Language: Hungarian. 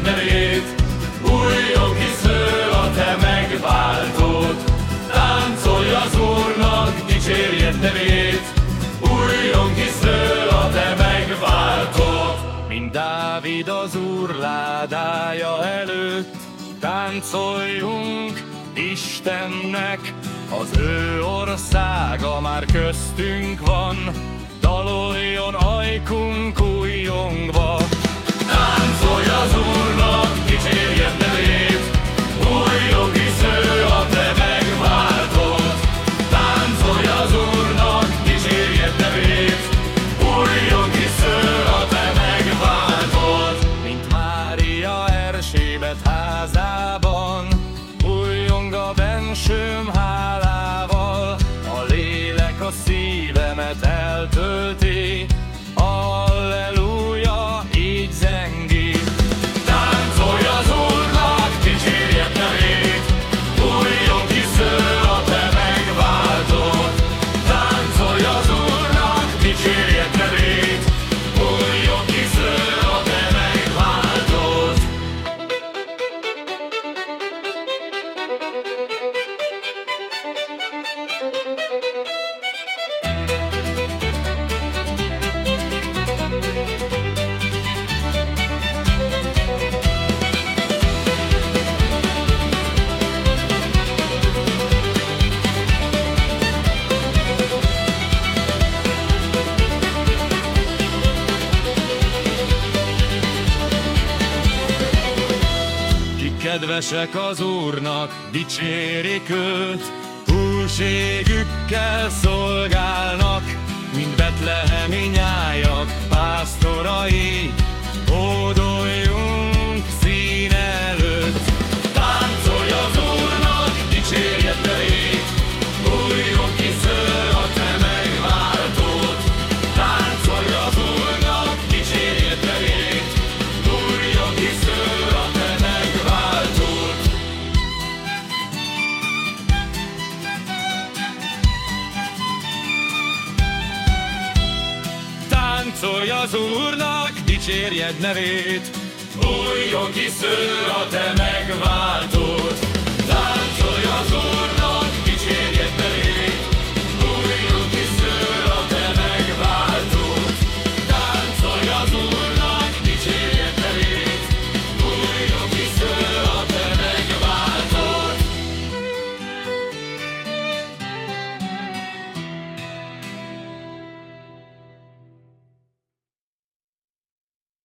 dicsérjed nevét, újjon ki sző a te megváltód. Táncolj az Úrnak, dicsérjed nevét, újjon ki sző a te megváltód. Mint Dávid az Úr ládája előtt, táncoljunk Istennek, az ő országa már köztünk van, daloljon ajkunk kedvesek az Úrnak, dicsérik őt, húségükkel szolgálnak, Táncolj az Úrnak, dicsérjed nevét, újjon kisző a te Úrnak,